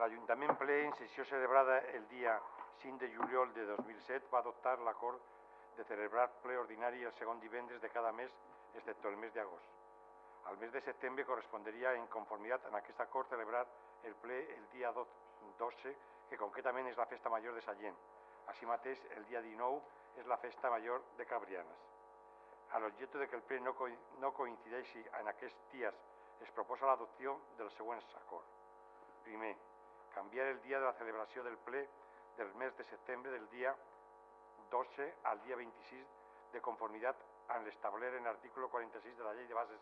L'Ajuntament ple, en sessió celebrada el dia 5 de juliol de 2007, va adoptar l'acord de celebrar ple ordinari el segon divendres de cada mes, excepte el mes d'agost. Al mes de setembre correspondria, en conformitat amb aquest acord, celebrar el ple el dia 12, que concretament és la festa major de Sallent. Així mateix, el dia 19 és la festa major de Cabrianes. A l'objecte de que el ple no, co no coincideixi en aquests dies, es proposa l'adopció dels següents acords. Primer, canviar el dia de la celebració del ple del mes de setembre del dia 12 al dia 26 de conformitat amb l'establert en l'article 46 de la Llei de Bases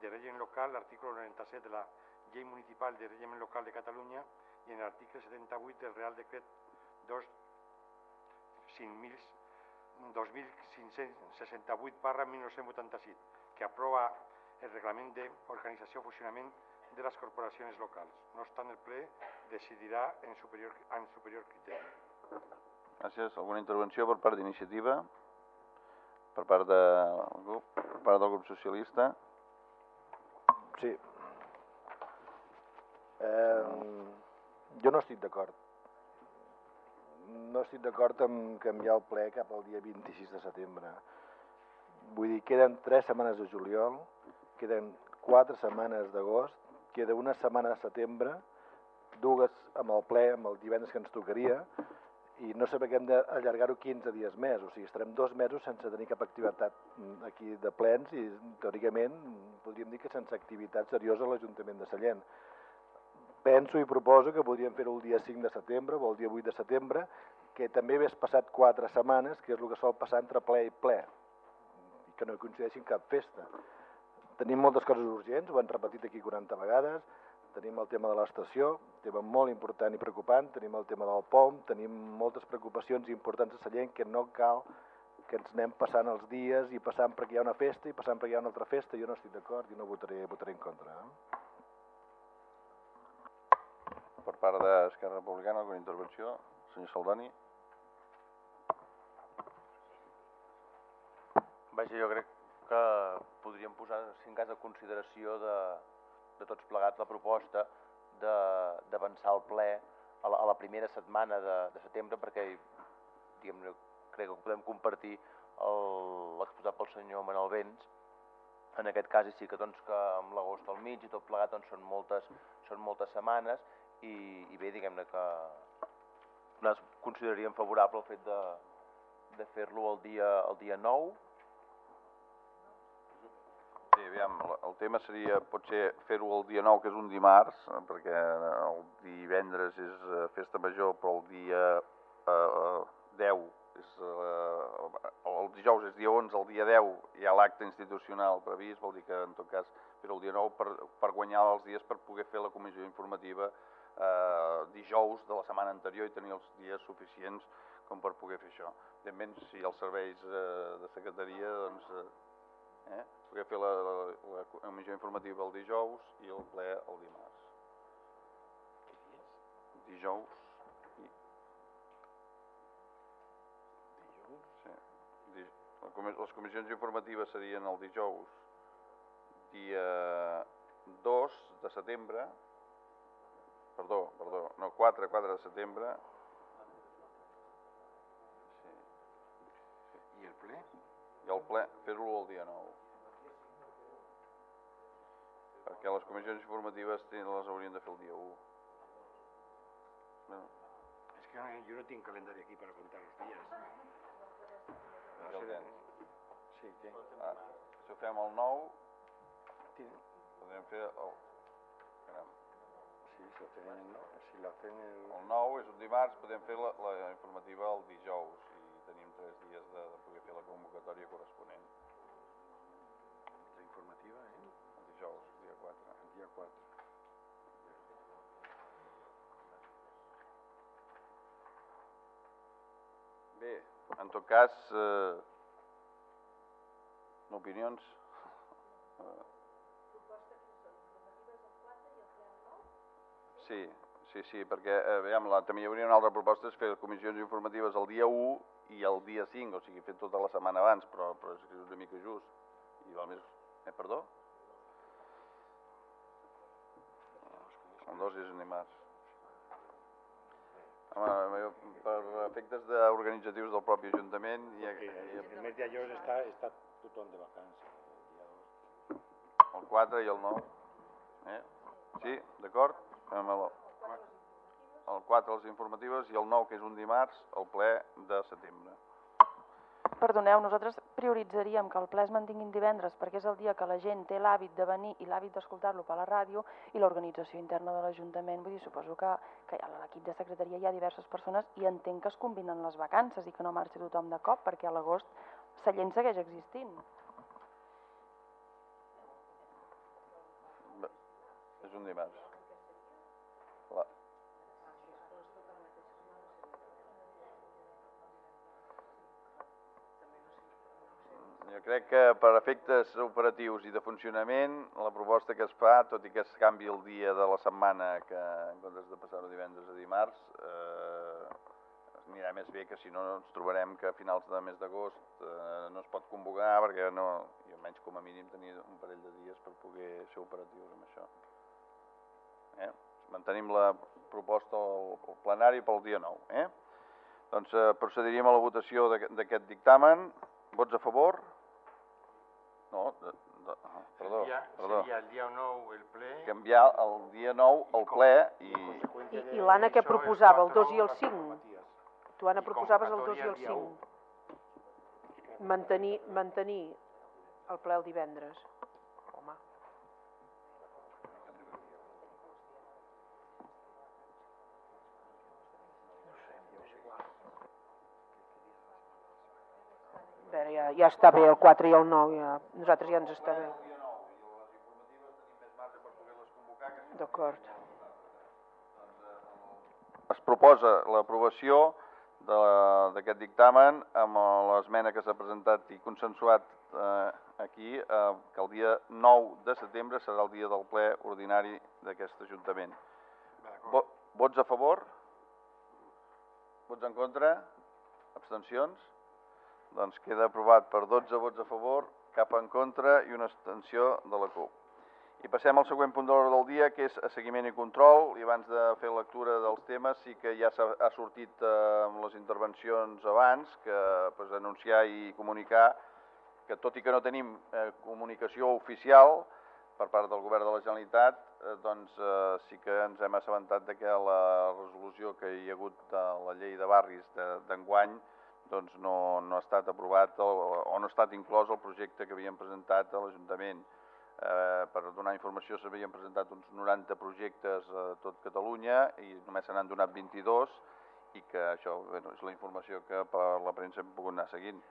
de Règim Local, l'article 97 de la Llei Municipal de Règim Local de Catalunya i en l'article 78 del Real Decret 2 2568 barra 1987, que aprova el reglament d'organització i funcionament de les corporacions locals. No obstant, el ple decidirà en superior, en superior criteri. Gràcies. Alguna intervenció per part d'iniciativa? Per part, de, grup, per part del grup socialista? Sí. Eh, jo no estic d'acord. No estic d'acord amb canviar el ple cap al dia 26 de setembre. Vull dir, queden tres setmanes de juliol, queden quatre setmanes d'agost, queda una setmana de setembre, dues amb el ple, amb el divendres que ens tocaria, i no sé per què hem d'allargar-ho 15 dies més, o sigui, estarem dos mesos sense tenir cap activitat aquí de plens i teòricament podríem dir que sense activitat seriosa a l'Ajuntament de Sallent. Penso i proposo que podríem fer-ho el dia 5 de setembre o el dia 8 de setembre, que també hagués passat quatre setmanes, que és el que sol passar entre ple i ple, i que no coincideixin cap festa. Tenim moltes coses urgents, ho han repetit aquí 40 vegades, tenim el tema de l'estació, tema molt important i preocupant, tenim el tema del POM, tenim moltes preocupacions importants a Sallent que no cal que ens anem passant els dies i passant perquè hi ha una festa i passant perquè hi ha una altra festa, jo no estic d'acord i no votaré, votaré en contra. Eh? Per part d'Esquerra Republicana, alguna intervenció? Senyor Saldani. Vaja, jo crec que podríem posar, en cas de consideració de, de tots plegats, la proposta d'avançar el ple a la, a la primera setmana de, de setembre perquè diguem crec que podem compartir l'exposat pel senyor Manel Vents. En aquest cas i sí que, doncs, que amb l'agost al mig i tot plegat doncs, són, moltes, són moltes setmanes i, i bé, diguem-ne que nosaltres consideraríem favorable el fet de, de fer-lo el dia, el dia 9 Sí, aviam, el tema seria potser fer-ho el dia 9, que és un dimarts, eh, perquè el divendres és eh, festa major, però el dia eh, 10 és, eh, el dijous és dia 11, el dia 10 hi ha l'acte institucional previst, vol dir que en tot cas fer el dia 9 per, per guanyar els dies per poder fer la comissió informativa eh, dijous de la setmana anterior i tenir els dies suficients com per poder fer això. Evidentment, si els serveis eh, de secretaria, doncs, eh, eh poder fer la, la, la comissió informativa el dijous i el ple el dimarts. Dijous i... Dijous? Sí. Les comissions informatives serien el dijous, dia 2 de setembre, perdó, perdó, no, 4, 4 de setembre. Sí. I el ple? I el ple, fer-lo el dia 9 perquè les comissions informatives les haurien de fer el dia 1. No. És que jo no tinc calendari aquí per comptar els dies. Ja el tens. Sí, què? Ah, si ho fem el 9, Tinc... podem fer el... Caram. Sí, si tenen, no? Si lo hacen el... El 9 és un dimarts, podem fer la, la informativa el dijous i tenim 3 dies de, de poder fer la convocatòria corresponent. La informativa, eh? El dijous, dia 4. El dia 4. Bé, en tot cas, eh, opinions? Sí, sí, sí, perquè eh, veiem, la, també hi hauria una altra proposta, és fer comissions informatives el dia 1 i el dia 5, o sigui, fer tota la setmana abans, però, però és una mica just. I el més... Eh, perdó? El 2 és un dimarts. Home, jo, per efectes de organitzatius del propi Ajuntament i, i el primer día yo está, está tothom de vacances. El día dos. el 4 i el 9. Eh? Sí, d'acord? Fem-lo. El 4 les informatives i el 9, que és un dimarts, el ple de setembre. Perdoneu, nosaltres prioritzaríem que el ple es mantinguin divendres perquè és el dia que la gent té l'hàbit de venir i l'hàbit d'escoltar-lo per la ràdio i l'organització interna de l'Ajuntament. Vull dir, suposo que, que a l'equip de secretaria hi ha diverses persones i entenc que es combinen les vacances i que no marxi tothom de cop perquè a l'agost Sallent segueix existint. És un dimarts. La... Jo crec que per efectes operatius i de funcionament, la proposta que es fa, tot i que es canvi el dia de la setmana, que en comptes de passar-ho divendres a dimarts, eh, anirà més bé que si no ens trobarem que a finals de mes d'agost eh, no es pot convocar perquè no, i almenys com a mínim tenir un parell de dies per poder ser operatius amb això. Eh? Mantenim la proposta al, plenari pel dia 9. Eh? Doncs eh, procediríem a la votació d'aquest dictamen. Vots a favor? No, de, de, ah, perdó, sería, perdó. sería el día 9 el ple. Canviar el dia 9 al ple i... I- i l'Anna què el proposava, el 2 i el 4, 5? Matías. Tu, Anna, proposaves el 2 i el el 5. Mantenir, mantenir el ple el divendres. Ja, ja està bé el 4 i el 9, ja. nosaltres ja ens està bé. D'acord. Es proposa l'aprovació de- d'aquest dictamen amb l'esmena que s'ha presentat i consensuat eh, aquí, eh, que el dia 9 de setembre serà el dia del ple ordinari d'aquest Ajuntament. Vo vots a favor? Vots en contra? Abstencions? Doncs queda aprovat per 12 vots a favor, cap en contra i una abstenció de la CUP. I passem al següent punt de l'ordre del dia, que és a seguiment i control. I abans de fer lectura dels temes, sí que ja s'ha ha sortit eh, amb les intervencions abans, que pues, anunciar i comunicar que tot i que no tenim eh, comunicació oficial per part del govern de la Generalitat, eh, doncs eh, sí que ens hem assabentat de que la resolució que hi ha hagut de la llei de barris de- d'enguany doncs no, no ha estat aprovat o, o no ha estat inclòs el projecte que havíem presentat a l'Ajuntament. Eh, per donar informació s'havien presentat uns 90 projectes a tot Catalunya i només se n'han donat 22 i que això bueno, és la informació que per la premsa hem pogut anar seguint.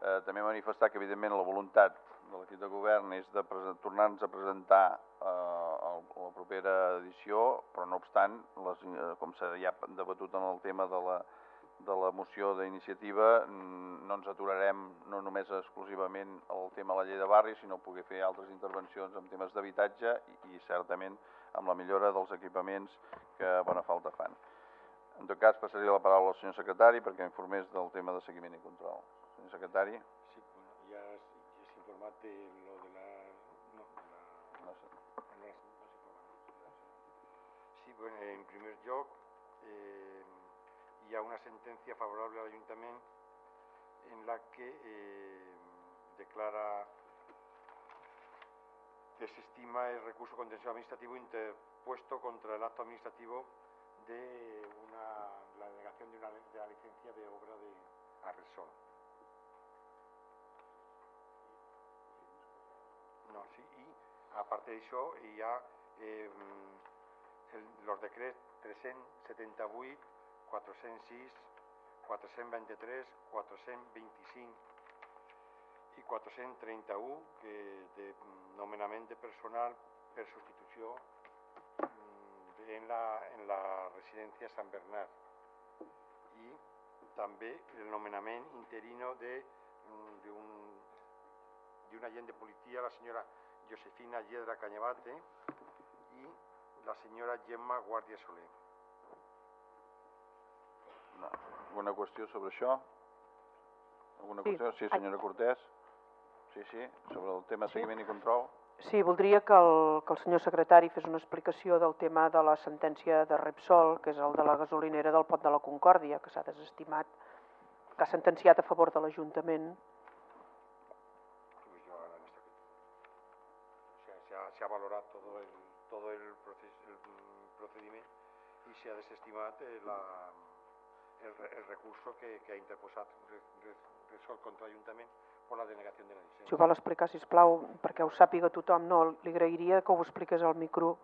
Eh, també manifestar que evidentment la voluntat de l'equip de govern és de tornar-nos a presentar eh, el, la propera edició, però no obstant, les, eh, com s'ha ja debatut en el tema de la, de la moció d'iniciativa mm, no ens aturarem no només exclusivament al tema de la llei de barri, sinó poder fer altres intervencions en temes d'habitatge i, i certament amb la millora dels equipaments que bona falta fan. En tot cas, passaria la paraula al senyor secretari perquè informés del tema de seguiment i control. Senyor secretari, Sí, bueno, ya es informat de lo de la... No, de la... no sé. Sí, bueno, en primer lloc, eh, hi ha una sentència favorable a l'Ajuntament en la que eh, declara desestima el recurso contencioso administrativo interpuesto contra el acto administrativo de una, la denegación de, una, de la licencia de obra de Arresol. No, sí, i a part d'això hi ha eh, el, los decrets 378, 406, 423, 425 i 431 que de mm, nomenament personal per substitució mm, en la, en la residència Sant Bernat i també el nomenament interino de mm, d'un un agent de policía, la señora Josefina Yedra Cañabate y la señora Gemma Guàrdia Soler. No. Alguna qüestió sobre això? Alguna Sí. qüestió? Sí, senyora Cortés. Sí, sí, sobre el tema Sí. seguiment i control. Sí, voldria que el, que el senyor secretari fes una explicació del tema de la sentència de Repsol, que és el de la gasolinera del Pont de la Concòrdia, que s'ha desestimat, que ha sentenciat a favor de l'Ajuntament. Se ha, se ha valorado todo el, todo el, proces- el procedimiento y se ha desestimat eh, la, el, el recurso que, que ha interposat Re- Re- Repsol contra l'Ajuntament per la denegació de la Si ho llicència. vol explicar, si plau, perquè ho sàpiga tothom, no, li agrairia que ho expliqués al micro,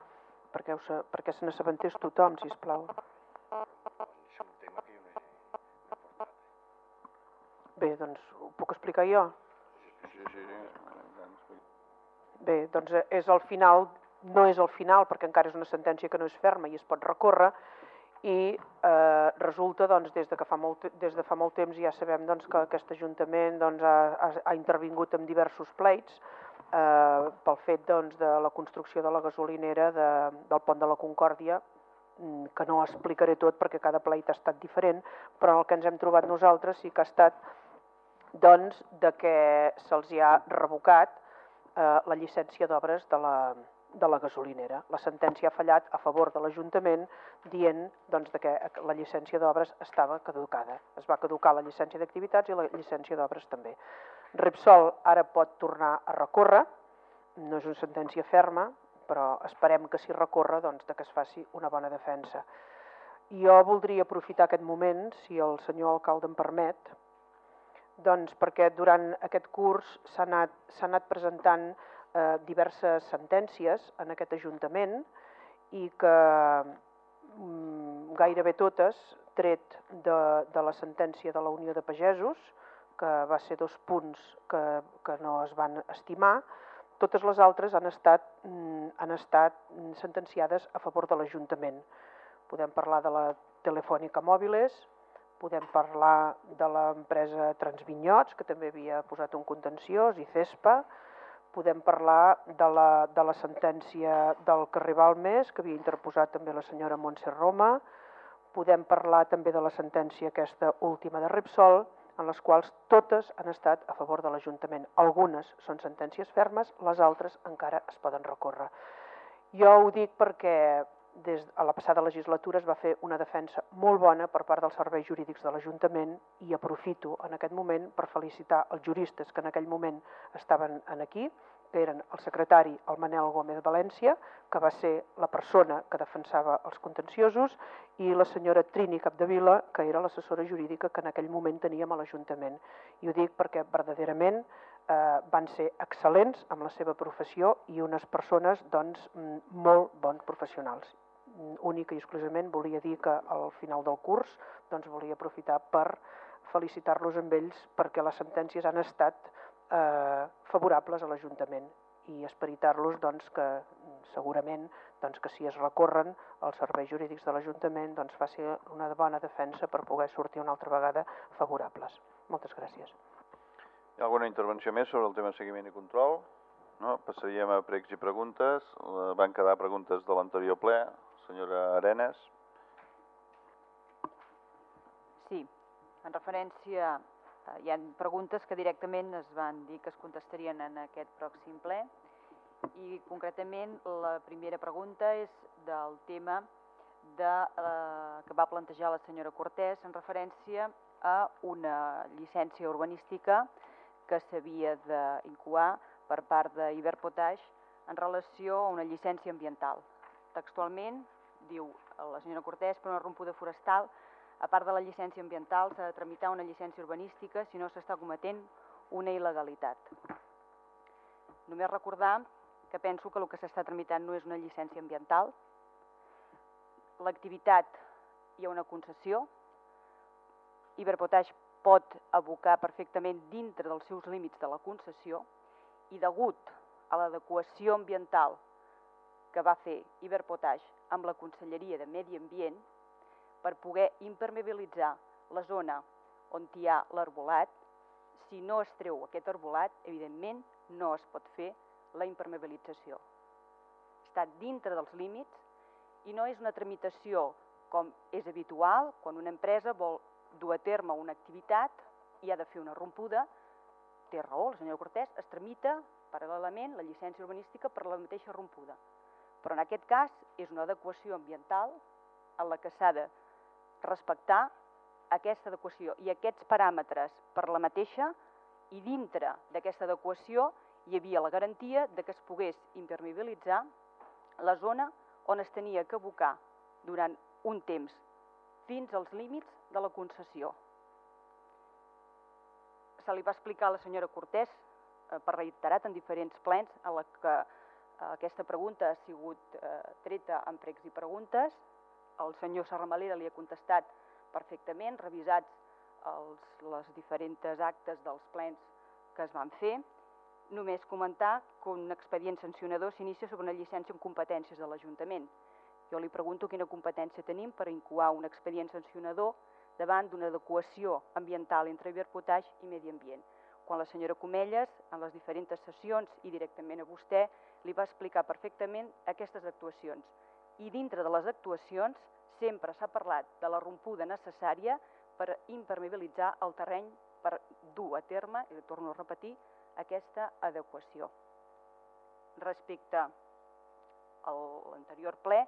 perquè, ho, sa- perquè se n'assabentés tothom, si plau. És un tema que jo no he, no he portat. Bé, doncs ho puc explicar jo? Sí, sí, sí. Bé, doncs eh, és el final, no és el final perquè encara és una sentència que no és ferma i es pot recórrer i eh, resulta doncs, des, de que fa molt, des de fa molt temps ja sabem doncs, que aquest Ajuntament doncs, ha, ha, intervingut amb diversos pleits eh, pel fet doncs, de la construcció de la gasolinera de, del pont de la Concòrdia mm, que no explicaré tot perquè cada pleit ha estat diferent, però el que ens hem trobat nosaltres sí que ha estat doncs, de que se'ls ha revocat eh, la llicència d'obres de, la, de la gasolinera. La sentència ha fallat a favor de l'Ajuntament dient doncs, de que la llicència d'obres estava caducada. Es va caducar la llicència d'activitats i la llicència d'obres també. Repsol ara pot tornar a recórrer, no és una sentència ferma, però esperem que si recorre doncs, que es faci una bona defensa. Jo voldria aprofitar aquest moment, si el senyor alcalde em permet, doncs perquè durant aquest curs s'ha anat, anat presentant eh, diverses sentències en aquest Ajuntament i que mm, gairebé totes, tret de, de la sentència de la Unió de Pagesos, que va ser dos punts que, que no es van estimar, totes les altres han estat, mm, han estat sentenciades a favor de l'Ajuntament. Podem parlar de la Telefònica Mòbiles, podem parlar de l'empresa Transvinyots, que també havia posat un contenciós, i CESPA, podem parlar de la, de la sentència del carrer Balmes, que havia interposat també la senyora Montse Roma, podem parlar també de la sentència aquesta última de Repsol, en les quals totes han estat a favor de l'Ajuntament. Algunes són sentències fermes, les altres encara es poden recórrer. Jo ho dic perquè des a la passada legislatura es va fer una defensa molt bona per part dels serveis jurídics de l'Ajuntament i aprofito en aquest moment per felicitar els juristes que en aquell moment estaven en aquí, que eren el secretari, el Manel Gómez València, que va ser la persona que defensava els contenciosos, i la senyora Trini Capdevila, que era l'assessora jurídica que en aquell moment teníem a l'Ajuntament. I ho dic perquè verdaderament eh, van ser excel·lents amb la seva professió i unes persones doncs, mm, molt bons professionals. Mm, Únic i exclusivament volia dir que al final del curs doncs, volia aprofitar per felicitar-los amb ells perquè les sentències han estat eh, favorables a l'Ajuntament i esperitar-los doncs, que mm, segurament doncs, que si es recorren els serveis jurídics de l'Ajuntament doncs, faci una bona defensa per poder sortir una altra vegada favorables. Moltes gràcies. Hi ha alguna intervenció més sobre el tema seguiment i control? No? Passaríem a pregs i preguntes. Eh, Van quedar preguntes de l'anterior ple. Senyora Arenas. Sí, en referència, eh, hi ha preguntes que directament es van dir que es contestarien en aquest pròxim ple i concretament la primera pregunta és del tema de, eh, que va plantejar la senyora Cortés en referència a una llicència urbanística que s'havia d'incoar per part d'Iberpotash en relació a una llicència ambiental. Textualment, diu la senyora Cortés, per una rompuda forestal a part de la llicència ambiental, s'ha de tramitar una llicència urbanística si no s'està cometent una il·legalitat. Només recordar que penso que el que s'està tramitant no és una llicència ambiental. L'activitat hi ha una concessió. Iberpotash pot abocar perfectament dintre dels seus límits de la concessió i degut a l'adequació ambiental que va fer Iberpotash amb la Conselleria de Medi Ambient, per poder impermeabilitzar la zona on hi ha l'arbolat, si no es treu aquest arbolat, evidentment no es pot fer la impermeabilització. Està dintre dels límits i no és una tramitació com és habitual quan una empresa vol dur a terme una activitat i ha de fer una rompuda, té raó, la senyora Cortés, es tramita paral·lelament la llicència urbanística per la mateixa rompuda. Però en aquest cas és una adequació ambiental en la que s'ha de respectar aquesta adequació i aquests paràmetres per la mateixa i dintre d'aquesta adequació hi havia la garantia de que es pogués impermeabilitzar la zona on es tenia que abocar durant un temps fins als límits de la concessió. Se li va explicar a la senyora Cortés eh, per reiterat en diferents plens a la que aquesta pregunta ha sigut eh, treta amb pregs i preguntes. El senyor Serramalera li ha contestat perfectament, revisats els, les diferents actes dels plens que es van fer. Només comentar que un expedient sancionador s'inicia sobre una llicència amb competències de l'Ajuntament. Jo li pregunto quina competència tenim per incoar un expedient sancionador davant d'una adequació ambiental entre Iberpotaix i Medi Ambient. Quan la senyora Comelles, en les diferents sessions i directament a vostè, li va explicar perfectament aquestes actuacions. I dintre de les actuacions sempre s'ha parlat de la rompuda necessària per impermeabilitzar el terreny per dur a terme, i torno a repetir, aquesta adequació. Respecte a l'anterior ple,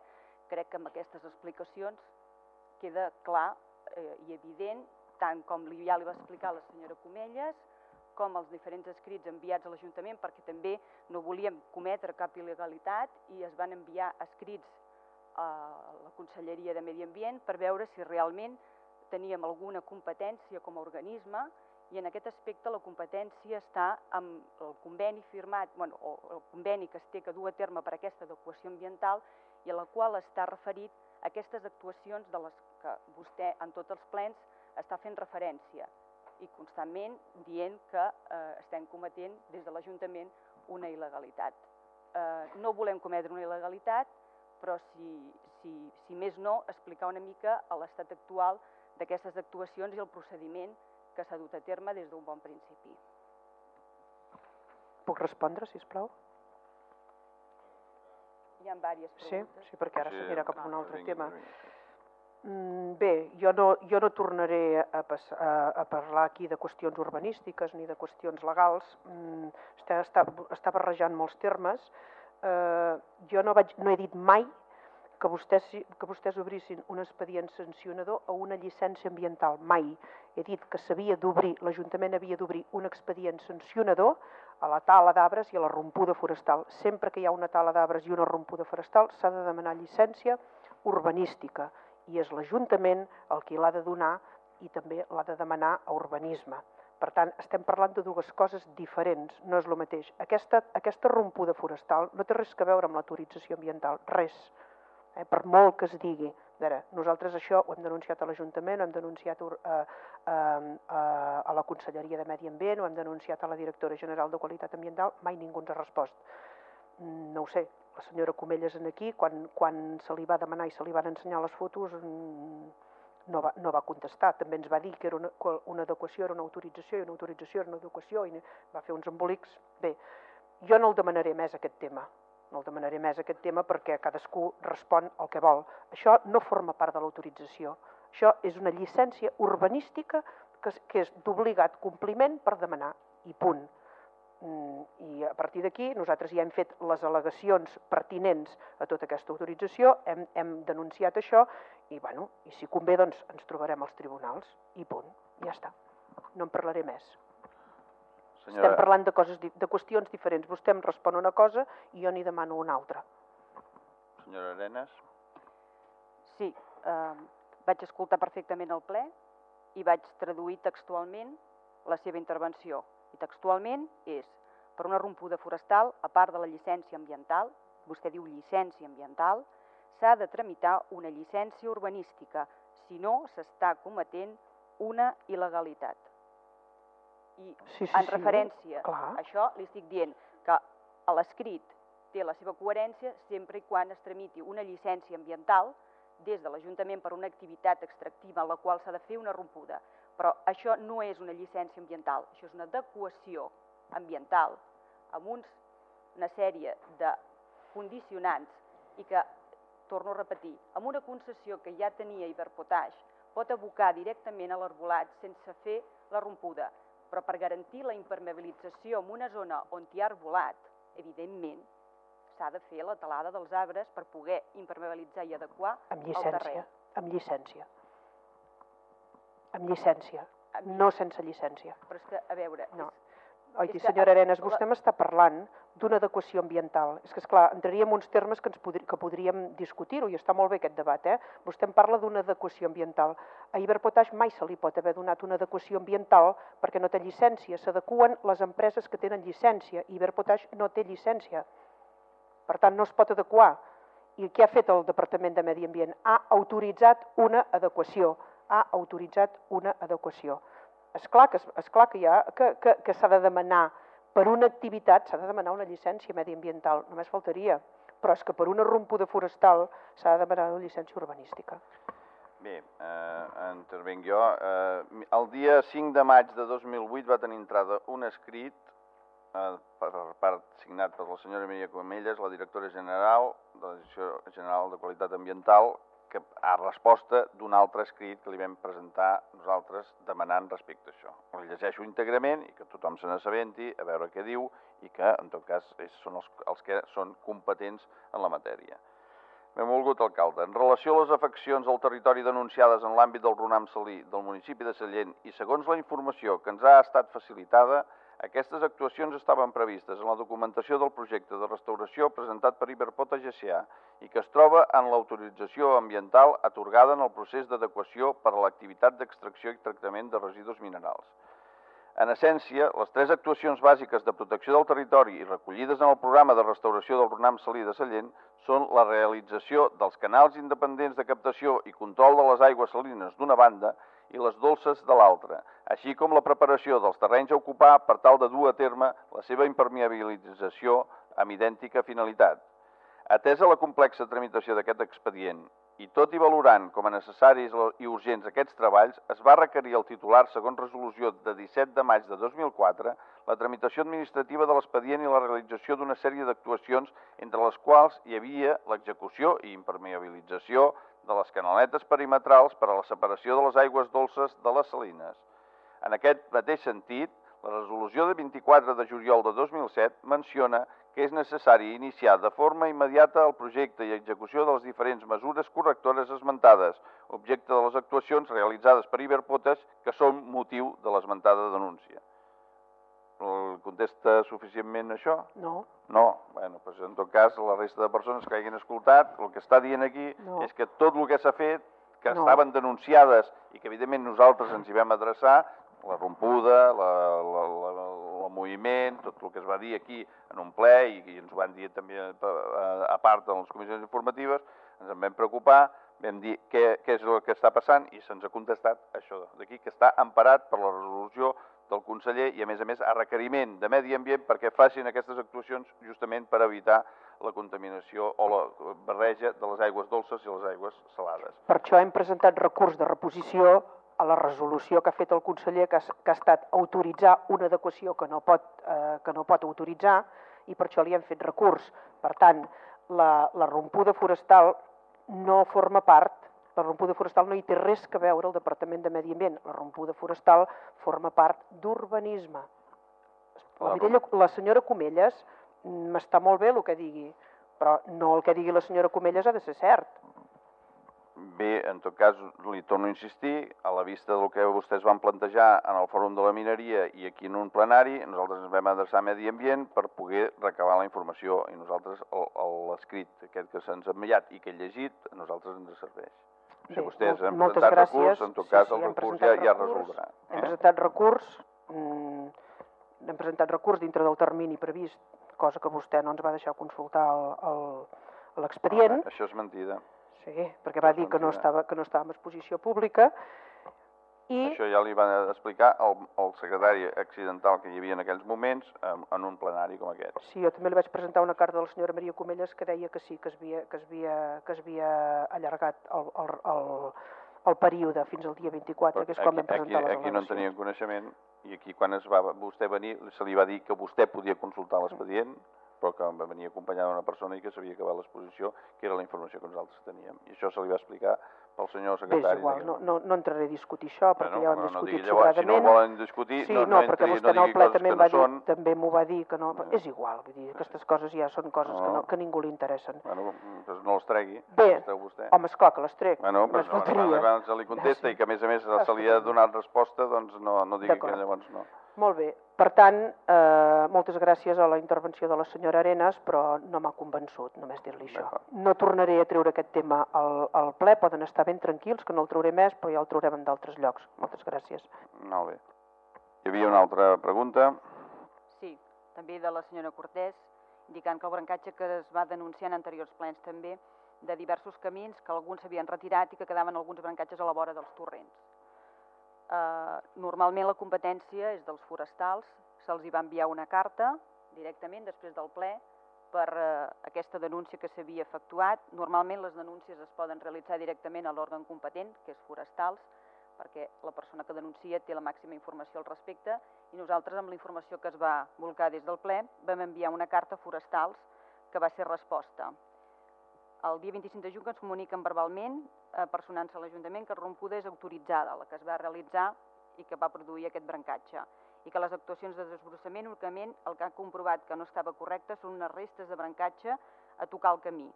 crec que amb aquestes explicacions queda clar eh, i evident, tant com ja li va explicar la senyora Comelles, com els diferents escrits enviats a l'Ajuntament, perquè també no volíem cometre cap il·legalitat i es van enviar escrits a la Conselleria de Medi Ambient per veure si realment teníem alguna competència com a organisme i en aquest aspecte la competència està amb el conveni firmat, bueno, o el conveni que es té que dur a terme per aquesta adequació ambiental i a la qual està referit aquestes actuacions de les que vostè en tots els plens està fent referència i constantment dient que eh, estem cometent des de l'Ajuntament una il·legalitat. Eh, no volem cometre una il·legalitat, però si, si, si més no, explicar una mica a l'estat actual d'aquestes actuacions i el procediment que s'ha dut a terme des d'un bon principi. Puc respondre, si us plau? Hi ha diverses Sí, preguntes. sí, perquè ara Sí, s'anirà cap a un altre tema. Mm, Bé, jo no, jo no tornaré a, pas, a, a parlar aquí de qüestions urbanístiques ni de qüestions legals. Mm, Està, està, està barrejant molts termes. Eh, jo no, vaig, no he dit mai que vostès, que vostès obrissin un expedient sancionador a una llicència ambiental. Mai. He dit que s'havia d'obrir, l'Ajuntament havia d'obrir un expedient sancionador a la tala d'arbres i a la rompuda forestal. Sempre que hi ha una tala d'arbres i una rompuda forestal s'ha de demanar llicència urbanística i és l'Ajuntament el qui l'ha de donar i també l'ha de demanar a urbanisme. Per tant, estem parlant de dues coses diferents, no és el mateix. Aquesta, aquesta rompuda forestal no té res que veure amb l'autorització ambiental, res. Eh? Per molt que es digui. Veure, nosaltres això ho hem denunciat a l'Ajuntament, ho hem denunciat a, a, a, a la Conselleria de Medi Ambient, ho hem denunciat a la Directora General de Qualitat Ambiental, mai ningú ens ha respost. No ho sé, la senyora Comelles en aquí, quan, quan se li va demanar i se li van ensenyar les fotos, mm, no va, no va contestar. També ens va dir que era una, una adequació era una autorització i una autorització era una adequació i va fer uns embolics. Bé, jo no el demanaré més aquest tema, no el demanaré més aquest tema perquè cadascú respon el que vol. Això no forma part de l'autorització. Això és una llicència urbanística que, que és d'obligat compliment per demanar i punt. Mm, I a partir d'aquí nosaltres ja hem fet les al·legacions pertinents a tota aquesta autorització, hem, hem denunciat això i, bueno, i si convé doncs ens trobarem als tribunals i punt, ja està. No en parlaré més. Estem Senyora, parlant de, coses, de qüestions diferents. Vostè em respon una cosa i jo n'hi demano una altra. senyora Arenas, Sí, eh, vaig escoltar perfectament el ple i vaig traduir textualment la seva intervenció. I textualment és, per una rompuda forestal, a part de la llicència ambiental, vostè diu llicència ambiental, s'ha de tramitar una llicència urbanística, si no s'està cometent una il·legalitat. I Sí, sí, en sí, referència clar. a això li estic dient que a l'escrit té la seva coherència sempre i quan es tramiti una llicència ambiental des de l'Ajuntament per una activitat extractiva en la qual s'ha de fer una rompuda. Però això no és una llicència ambiental, això és una adequació ambiental amb uns, una sèrie de condicionants i que, torno a repetir, amb una concessió que ja tenia Iberpotaix pot abocar directament a l'arbolat sense fer la rompuda. però per garantir la impermeabilització en una zona on hi ha arbolat, evidentment, s'ha de fer la talada dels arbres per poder impermeabilitzar i adequar Amb el llicència, terreny. amb llicència. Amb llicència, no sense llicència. Però és que, a veure, No. Oi, que senyora Arenas, la- vostè m'està parlant d'una adequació ambiental. És que, esclar, entraríem en uns termes que, ens podri, que podríem discutir-ho, i està molt bé aquest debat, eh? Vostè em parla d'una adequació ambiental. A Iberpotash mai se li pot haver donat una adequació ambiental perquè no té llicència. S'adequen les empreses que tenen llicència. Iberpotash no té llicència. Per tant, no es pot adequar. I què ha fet el Departament de Medi Ambient? Ha autoritzat una adequació. Ha autoritzat una adequació. És clar que, és clar que, hi ha, que, que, que s'ha de demanar per una activitat, s'ha de demanar una llicència mediambiental, només faltaria. Però és que per una rompuda forestal s'ha de demanar una llicència urbanística. Bé, eh, intervenc jo. Eh, el dia 5 de maig de 2008 va tenir entrada un escrit eh, per part signat per la senyora Maria Comelles, la directora general de la Direcció General de Qualitat Ambiental, que a resposta d'un altre escrit que li vam presentar nosaltres demanant respecte a això. El llegeixo íntegrament i que tothom se n'assabenti, a veure què diu, i que, en tot cas, és, són els, els que són competents en la matèria. Benvolgut alcalde, en relació a les afeccions al territori denunciades en l'àmbit del Runam Salí del municipi de Sallent i segons la informació que ens ha estat facilitada, aquestes actuacions estaven previstes en la documentació del projecte de restauració presentat per Iberpota GCA i que es troba en l'autorització ambiental atorgada en el procés d'adequació per a l'activitat d'extracció i tractament de residus minerals. En essència, les tres actuacions bàsiques de protecció del territori i recollides en el programa de restauració del Runam Salí de Sallent són la realització dels canals independents de captació i control de les aigües salines d'una banda i les dolces de l'altra, així com la preparació dels terrenys a ocupar per tal de dur a terme la seva impermeabilització amb idèntica finalitat. Atesa la complexa tramitació d'aquest expedient i tot i valorant com a necessaris i urgents aquests treballs, es va requerir al titular, segons resolució de 17 de maig de 2004, la tramitació administrativa de l'expedient i la realització d'una sèrie d'actuacions, entre les quals hi havia l'execució i impermeabilització de les canaletes perimetrals per a la separació de les aigües dolces de les salines. En aquest mateix sentit, la resolució de 24 de juliol de 2007 menciona que és necessari iniciar de forma immediata el projecte i execució de les diferents mesures correctores esmentades, objecte de les actuacions realitzades per Iberpotes que són motiu de l'esmentada denúncia. El contesta suficientment això? No, No, bueno, doncs en tot cas, la resta de persones que hagin escoltat, el que està dient aquí No. és que tot el que s'ha fet, que No. estaven denunciades i que evidentment nosaltres ens hi vam adreçar, la rompuda, la, la, la, la, el moviment, tot el que es va dir aquí en un ple i, i ens ho van dir també a, a, a part de les comissions informatives, ens en vam preocupar, vam dir què, què és el que està passant i se'ns ha contestat això d'aquí, que està emparat per la resolució del conseller i a més a més a requeriment de medi ambient perquè facin aquestes actuacions justament per evitar la contaminació o la barreja de les aigües dolces i les aigües salades. per això hem presentat recurs de reposició a la resolució que ha fet el conseller, que ha, que ha estat autoritzar una adequació que no, pot, eh, que no pot autoritzar, i per això li hem fet recurs. Per tant, la, la rompuda forestal no forma part, la rompuda forestal no hi té res que veure el Departament de Medi Ambient. La rompuda forestal forma part d'urbanisme. La, La Mireia, la senyora Comelles, m'està molt bé el que digui, però no el que digui la senyora Comelles ha de ser cert. Bé, en tot cas, li torno a insistir, a la vista del que vostès van plantejar en el Fòrum de la Mineria i aquí en un plenari, nosaltres ens vam adreçar a Medi Ambient per poder recabar la informació i nosaltres l'escrit aquest que se'ns ha enviat i que he llegit, a nosaltres ens serveix. Si vostès han moltes presentat gràcies. recurs, en tot Sí, cas sí, el hem recurs ja, ja es resoldrà. Hem Eh? presentat recurs, mm, hem presentat recurs dintre del termini previst, cosa que vostè no ens va deixar consultar el- el- l'expedient, Això és mentida. sí, perquè va dir que no, estava, que no estava en exposició pública, i Això ja li va explicar el, el secretari accidental que hi havia en aquells moments en, en un plenari com aquest. sí, jo també li vaig presentar una carta de la senyora Maria Comelles que deia que sí, que es havia, que es havia, que es havia allargat el, el, el, el període fins al dia 24, que és quan vam presentar aquí, les aquí no en tenien coneixement i aquí quan es va vostè venir se li va dir que vostè podia consultar l'expedient però que venia acompanyada d'una persona i que s'havia acabat l'exposició, que era la informació que nosaltres teníem. I això se li va explicar pel senyor Bé, és secretari. igual, no, no, no entraré a discutir això, perquè Bueno, ja ho hem no, no discutit digui llavors, si no sobradament. volen discutir, Sí, no, no, entri, perquè vostè no ple coses també va no dir, són. també m'ho va dir, que no... No. És igual, vull dir, aquestes coses ja són coses que, no, No. que ningú li interessen. Bueno, doncs no els tregui. Bé, vostè. Home, esclar que les trec, Bueno, però quan, faltaria. quan se li contesta i que a més a més se li ha donat resposta, doncs no, no digui que llavors no. Molt bé. Per tant, eh, moltes gràcies a la intervenció de la senyora Arenas, però no m'ha convençut, només dir-li això. No tornaré a treure aquest tema al, al ple, poden estar ben tranquils, que no el trauré més, però ja el traurem en d'altres llocs. Moltes gràcies. Molt bé. Hi havia una altra pregunta. Sí, també de la senyora Cortés, indicant que el brancatge que es va denunciar en anteriors plens també, de diversos camins, que alguns s'havien retirat i que quedaven alguns brancatges a la vora dels torrents. Eh, normalment la competència és dels forestals, se'ls hi va enviar una carta directament després del ple per eh, aquesta denúncia que s'havia efectuat. Normalment les denúncies es poden realitzar directament a l'òrgan competent, que és forestals, perquè la persona que denuncia té la màxima informació al respecte i nosaltres amb la informació que es va volcar des del ple vam enviar una carta a forestals que va ser resposta. El dia 25 de juny ens comuniquen verbalment, eh, personant-se a l'Ajuntament, que rompuda és autoritzada, la que es va realitzar i que va produir aquest brancatge i que les actuacions de desbrossament únicament el que han comprovat que no estava correcte són unes restes de brancatge a tocar el camí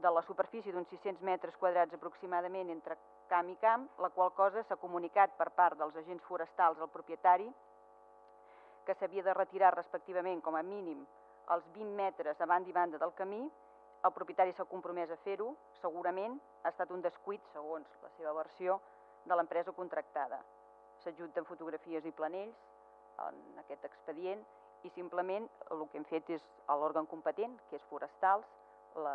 de la superfície d'uns 600 metres quadrats aproximadament entre camp i camp, la qual cosa s'ha comunicat per part dels agents forestals al propietari que s'havia de retirar respectivament com a mínim els 20 metres a banda i banda del camí. El propietari s'ha compromès a fer-ho, segurament ha estat un descuit, segons la seva versió, de l'empresa contractada. S'adjunten fotografies i planells en aquest expedient i simplement el que hem fet és a l'òrgan competent, que és forestals, la,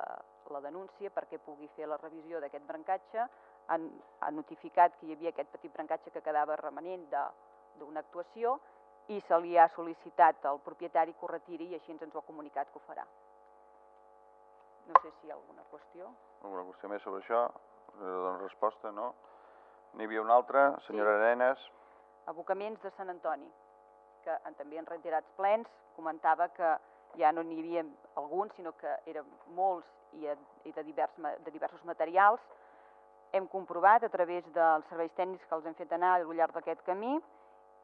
la denúncia perquè pugui fer la revisió d'aquest brancatge, han, han notificat que hi havia aquest petit brancatge que quedava remanent d'una actuació i se li ha sol·licitat al propietari que ho retiri i així ens ho ha comunicat que ho farà. No sé si hi ha alguna qüestió. Alguna qüestió més sobre això? Eh, Dona resposta, no? N'hi havia una altra, senyora Arenas. Abocaments de Sant Antoni, que en, també en reiterats plens comentava que ja no n'hi havia alguns, sinó que eren molts i, a- i de, divers, de diversos materials. Hem comprovat a través dels serveis tècnics que els hem fet anar al llarg d'aquest camí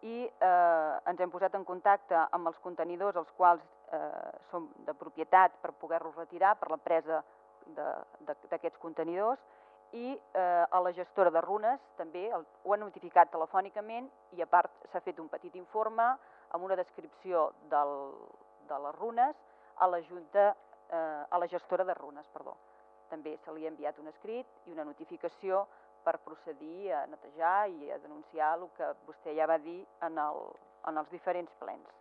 i eh, ens hem posat en contacte amb els contenidors els quals eh, són de propietat per poder-los retirar per l'empresa de- de- d'aquests contenidors i eh, a la gestora de runes també el, ho han notificat telefònicament i a part s'ha fet un petit informe amb una descripció del, de les runes a la Junta, eh, a la gestora de runes, perdó. També se li ha enviat un escrit i una notificació per procedir a netejar i a denunciar el que vostè ja va dir en, el, en els diferents plens.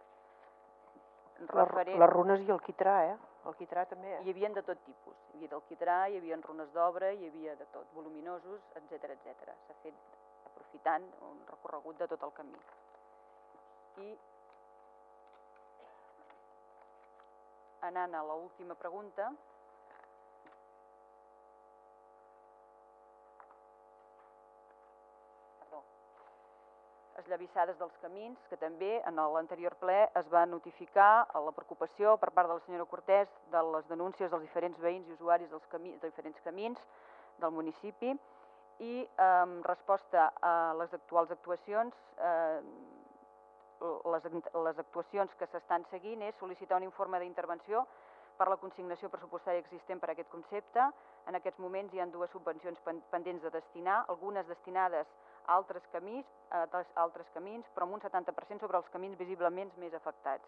Les, les runes i el quitrà, eh? El quitrà també, eh? Hi havia de tot tipus. Hi havia del quitrà, hi havia runes d'obra, hi havia de tot, voluminosos, etc etc. S'ha fet aprofitant un recorregut de tot el camí. I anant a l'última pregunta, esllavissades dels camins, que també en l'anterior ple es va notificar la preocupació per part de la senyora Cortés de les denúncies dels diferents veïns i usuaris dels, camí, dels diferents camins del municipi i eh, en resposta a les actuals actuacions, eh, les, les actuacions que s'estan seguint és sol·licitar un informe d'intervenció per la consignació pressupostària existent per a aquest concepte. En aquests moments hi ha dues subvencions pen- pendents de destinar, algunes destinades a altres camins, a altres- camins, però amb un 70% sobre els camins visiblement més afectats.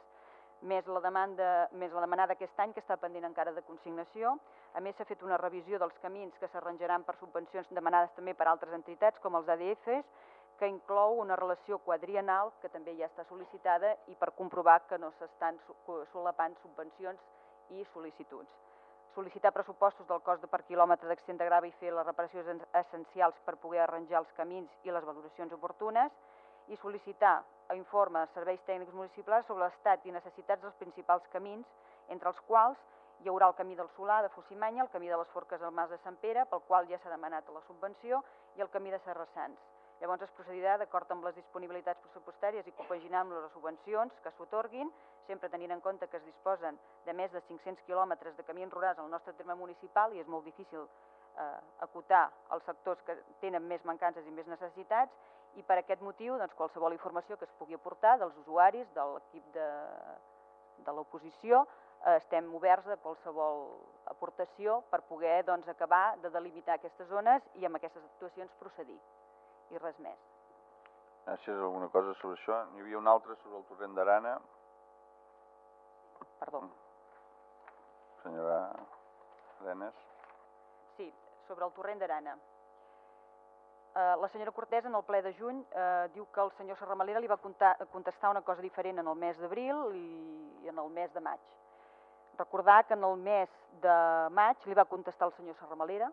Més la, demanda, més la demanada aquest any, que està pendent encara de consignació. A més, s'ha fet una revisió dels camins que s'arranjaran per subvencions demanades també per altres entitats, com els ADFs, que inclou una relació quadrienal, que també ja està sol·licitada, i per comprovar que no s'estan so- solapant subvencions i sol·licituds. Sol·licitar pressupostos del cost de per quilòmetre d'extent de grava i fer les reparacions en- essencials per poder arranjar els camins i les valoracions oportunes i sol·licitar informe dels serveis tècnics municipals sobre l'estat i necessitats dels principals camins, entre els quals hi haurà el camí del Solà de Fusimanya, el camí de les Forques al Mas de Sant Pere, pel qual ja s'ha demanat la subvenció, i el camí de Serrassans. Llavors es procedirà d'acord amb les disponibilitats pressupostàries i compaginar amb les subvencions que s'otorguin, sempre tenint en compte que es disposen de més de 500 quilòmetres de camins rurals al nostre terme municipal i és molt difícil eh, acotar els sectors que tenen més mancances i més necessitats i per aquest motiu doncs, qualsevol informació que es pugui aportar dels usuaris, de l'equip de, de l'oposició, eh, estem oberts a qualsevol aportació per poder doncs, acabar de delimitar aquestes zones i amb aquestes actuacions procedir. I res més. Gràcies. Alguna cosa sobre això? N'hi havia una altra sobre el torrent d'Arana. Perdó. Senyora Arenas. Sí, sobre el torrent d'Arana. Eh, la senyora Cortés en el ple de juny eh, diu que el senyor Serramalera li va contar, contestar una cosa diferent en el mes d'abril i, i en el mes de maig. Recordar que en el mes de maig li va contestar el senyor Serramalera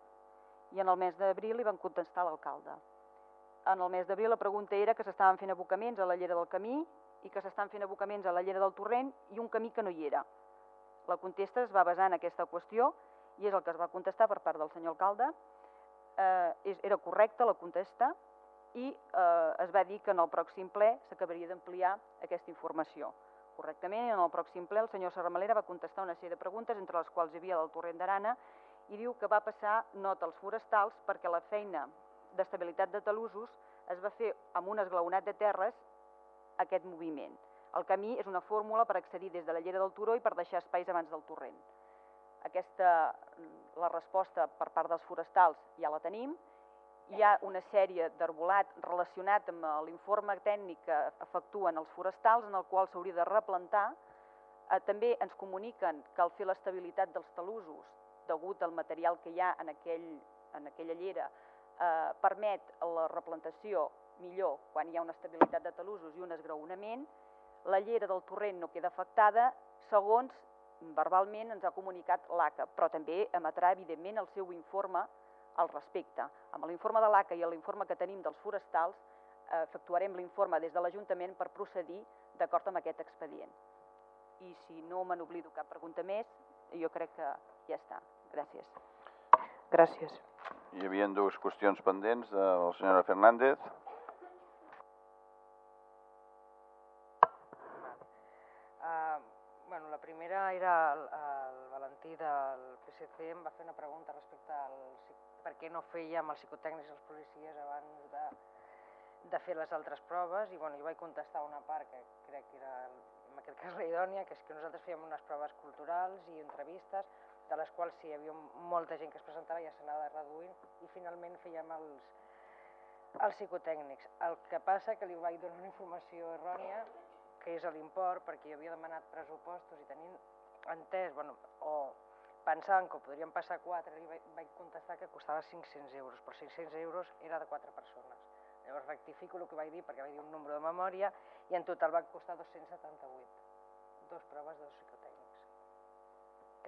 i en el mes d'abril li van contestar l'alcalde. En el mes d'abril la pregunta era que s'estaven fent abocaments a la llera del camí i que s'estan fent abocaments a la llera del torrent i un camí que no hi era. La contesta es va basar en aquesta qüestió i és el que es va contestar per part del senyor alcalde eh, era correcta la contesta i eh, es va dir que en el pròxim ple s'acabaria d'ampliar aquesta informació. Correctament, en el pròxim ple el senyor Serramalera va contestar una sèrie de preguntes, entre les quals hi havia del torrent d'Arana, i diu que va passar nota als forestals perquè la feina d'estabilitat de talusos es va fer amb un esglaonat de terres aquest moviment. El camí és una fórmula per accedir des de la llera del turó i per deixar espais abans del torrent. Aquesta, la resposta per part dels forestals ja la tenim. Hi ha una sèrie d'arbolat relacionat amb l'informe tècnic que efectuen els forestals en el qual s'hauria de replantar. Eh, també ens comuniquen que al fer l'estabilitat dels talusos, degut al material que hi ha en, aquell, en aquella llera, eh, permet la replantació millor quan hi ha una estabilitat de talusos i un esgraonament, la llera del torrent no queda afectada segons verbalment ens ha comunicat l'ACA, però també emetrà, evidentment, el seu informe al respecte. Amb l'informe de l'ACA i l'informe que tenim dels forestals, eh, efectuarem l'informe des de l'Ajuntament per procedir d'acord amb aquest expedient. I si no me n'oblido cap pregunta més, jo crec que ja està. Gràcies. Gràcies. Hi havia dues qüestions pendents de la senyora Fernández. Bueno, la primera era el, el Valentí del PSC, em va fer una pregunta respecte al per què no fèiem els psicotècnics els policies abans de, de fer les altres proves i bueno, jo vaig contestar una part que crec que era en aquest cas la idònia, que és que nosaltres fèiem unes proves culturals i entrevistes de les quals sí, hi havia molta gent que es presentava ja s'anava reduint i finalment fèiem els, els psicotècnics. El que passa que li vaig donar una informació errònia que és l'import, perquè jo havia demanat pressupostos i tenint entès, bueno, o pensant que podríem passar 4, li vaig contestar que costava 500 euros, però 500 euros era de 4 persones. Llavors rectifico el que vaig dir perquè vaig dir un número de memòria i en total va costar 278. Dos proves de psicotècnics.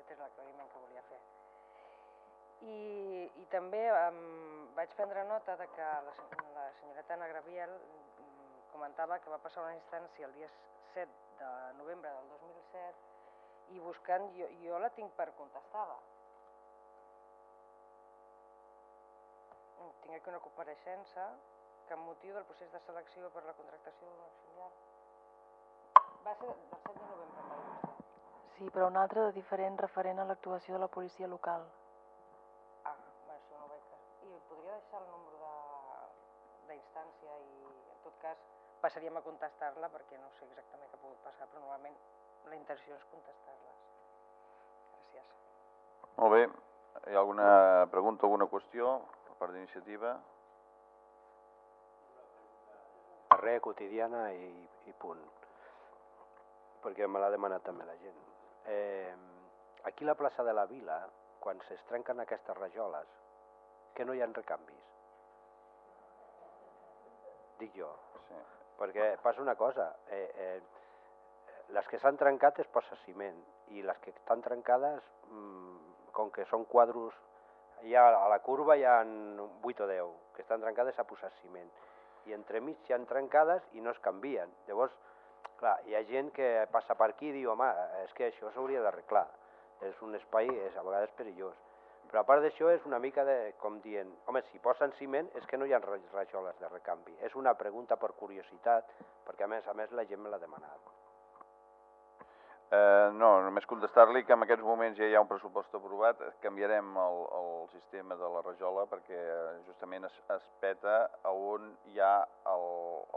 Aquest és l'aclariment que volia fer. I, i també um, vaig prendre nota de que la, la senyoreta Ana Graviel comentava que va passar una instància el dia 7 de novembre del 2007 i buscant, jo, jo la tinc per contestada. Tinc aquí una compareixença que amb motiu del procés de selecció per la contractació d'un auxiliar va ser del 7 de novembre, Sí, però una altra de diferent referent a l'actuació de la policia local. Ah, bueno, això no ho vaig... I podria deixar el número d'instància i, en tot cas, passaríem a contestar-la perquè no sé exactament què ha pogut passar, però normalment la intenció és contestar-les. Gràcies. Molt bé. Hi ha alguna pregunta, alguna qüestió per part d'iniciativa? Res quotidiana i, i punt. Perquè me l'ha demanat també la gent. Eh, aquí a la plaça de la Vila, quan es trenquen aquestes rajoles, que no hi ha recanvis. Dic jo. Sí. Perquè passa una cosa, eh, eh, les que s'han trencat es posa ciment i les que estan trencades, mmm, com que són quadros, ja a la curva hi ha 8 o 10, que estan trencades s'ha posat ciment. I entremig hi ha trencades i no es canvien. Llavors, clar, hi ha gent que passa per aquí i diu, home, és que això s'hauria d'arreglar. És un espai, és a vegades perillós. Però a part d'això és una mica de, com dient, home, si posen ciment és que no hi ha rajoles de recanvi. És una pregunta per curiositat, perquè a més a més la gent me l'ha demanat. Eh, no, només contestar-li que en aquests moments ja hi ha un pressupost aprovat, canviarem el, el sistema de la rajola perquè justament es, es peta a on hi ha el,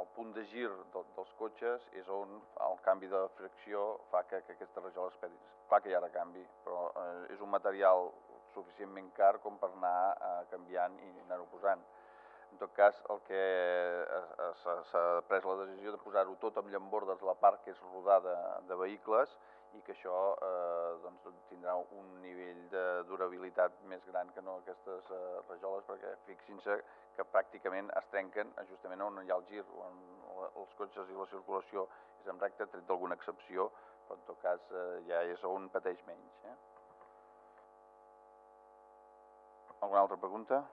el punt de gir de, dels cotxes, és on el canvi de fricció fa que, que aquesta rajola es peti. Clar que hi ha recanvi, però eh, és un material suficientment car com per anar eh, canviant i anar-ho posant. En tot cas, el que s'ha pres la decisió de posar-ho tot amb llambordes, la part que és rodada de vehicles, i que això eh, doncs, tindrà un nivell de durabilitat més gran que no aquestes eh, rajoles, perquè fixin-se que pràcticament es trenquen justament on hi ha el gir, on els cotxes i la circulació és en recte, tret d'alguna excepció, però en tot cas eh, ja és on pateix menys. Eh? Alguna altra pregunta?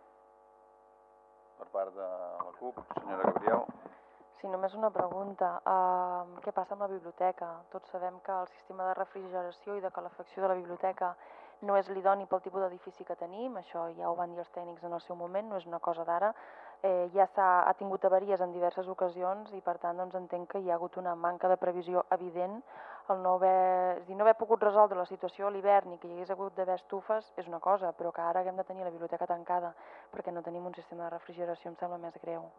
Per part de la CUP. Senyora Gabriel. Sí, només una pregunta. Uh, què passa amb la biblioteca? Tots sabem que el sistema de refrigeració i de calefacció de la biblioteca no és l'idoni pel tipus d'edifici que tenim, això ja ho van dir els tècnics en el seu moment, no és una cosa d'ara. Eh, ja s'ha ha tingut avaries en diverses ocasions i per tant doncs, entenc que hi ha hagut una manca de previsió evident el no haver, és dir, no haver pogut resoldre la situació a l'hivern i que hi hagués hagut d'haver estufes és una cosa, però que ara haguem de tenir la biblioteca tancada perquè no tenim un sistema de refrigeració em sembla més greu.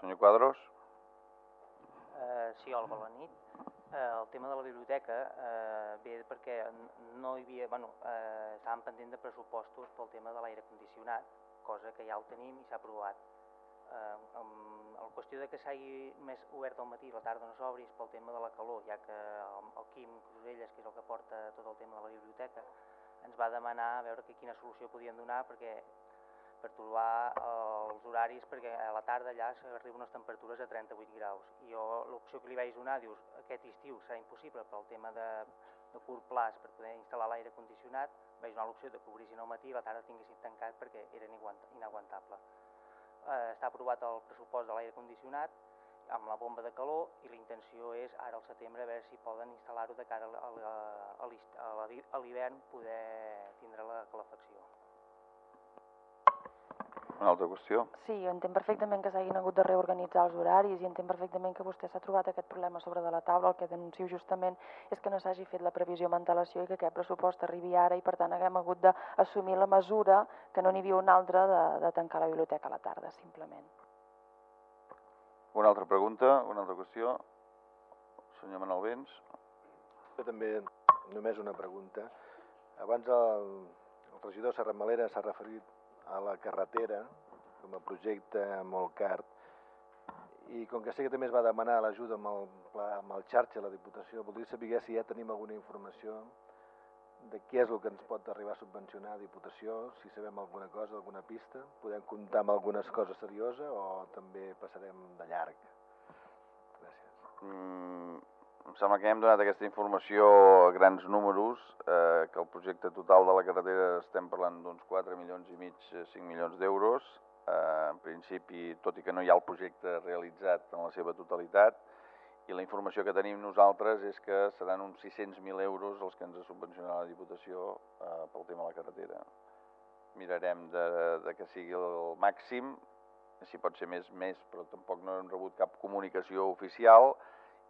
Senyor Quadros. Eh, sí, hola, bona nit. Eh, el tema de la biblioteca eh, ve perquè no hi havia, bueno, eh, estàvem pendent de pressupostos pel tema de l'aire condicionat, cosa que ja el tenim i s'ha aprovat. Eh, amb la qüestió de que s'hagi més obert al matí i la tarda no s'obris pel tema de la calor, ja que el, el Quim Cruselles, que és el que porta tot el tema de la biblioteca, ens va demanar a veure que quina solució podien donar perquè per trobar els horaris perquè a la tarda allà s'arriben unes temperatures a 38 graus. I jo l'opció que li vaig donar, dius, aquest estiu serà impossible per al tema de, de curt plaç per poder instal·lar l'aire condicionat, vaig donar l'opció de que obrissin al matí i la tarda tinguessin tancat perquè era inaguantable. Eh, està aprovat el pressupost de l'aire condicionat amb la bomba de calor i la intenció és ara al setembre a veure si poden instal·lar-ho de cara a l'hivern poder tindre la calefacció. Una altra qüestió? Sí, entenc perfectament que s'hagin hagut de reorganitzar els horaris i entenc perfectament que vostè s'ha trobat aquest problema sobre de la taula. El que denuncio justament és que no s'hagi fet la previsió amb antelació i que aquest pressupost arribi ara i per tant haguem hagut d'assumir la mesura que no n'hi havia una altra de, de tancar la biblioteca a la tarda, simplement. Una altra pregunta, una altra qüestió? Senyor Manuel Vents. Jo també només una pregunta. Abans el, el regidor Serramalera s'ha referit a la carretera com a projecte molt car i com que sé que també es va demanar l'ajuda amb, el, amb el xarxa de la Diputació, voldria saber si ja tenim alguna informació de què és el que ens pot arribar a subvencionar a Diputació, si sabem alguna cosa, alguna pista, podem comptar amb algunes coses serioses o també passarem de llarg. Gràcies. Mm, em sembla que hem donat aquesta informació a grans números, eh, que el projecte total de la carretera estem parlant d'uns 4 milions i mig, 5 eh, milions d'euros. Eh, en principi, tot i que no hi ha el projecte realitzat en la seva totalitat, i la informació que tenim nosaltres és que seran uns 600.000 euros els que ens ha subvencionat la Diputació eh, pel tema de la carretera. Mirarem de, de que sigui el màxim, si pot ser més, més, però tampoc no hem rebut cap comunicació oficial,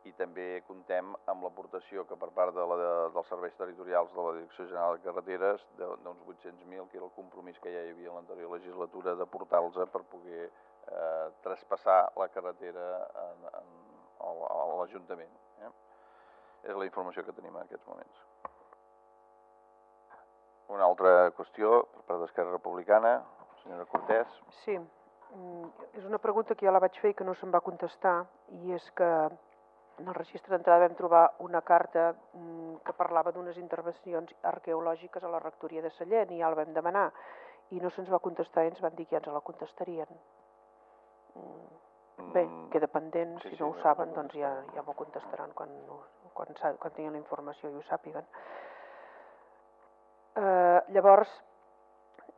i també contem amb l'aportació que per part de la, de, dels serveis territorials de la Direcció General de Carreteres d'uns 800.000, que era el compromís que ja hi havia en l'anterior legislatura de portar-los per poder eh, traspassar la carretera en, en, a l'Ajuntament. Eh? És la informació que tenim en aquests moments. Una altra qüestió per d'Esquerra Republicana, senyora Cortés. Sí, mm, és una pregunta que ja la vaig fer i que no se'm va contestar, i és que en el registre d'entrada vam trobar una carta mm, que parlava d'unes intervencions arqueològiques a la rectoria de Sallent i ja la vam demanar i no se'ns va contestar i ens van dir que ja ens la contestarien. Mm, bé, mm, queda pendent, sí, si no sí, ho saben, doncs ja, ja m'ho contestaran quan, quan, quan tinguin la informació i ho sàpiguen. Eh, llavors,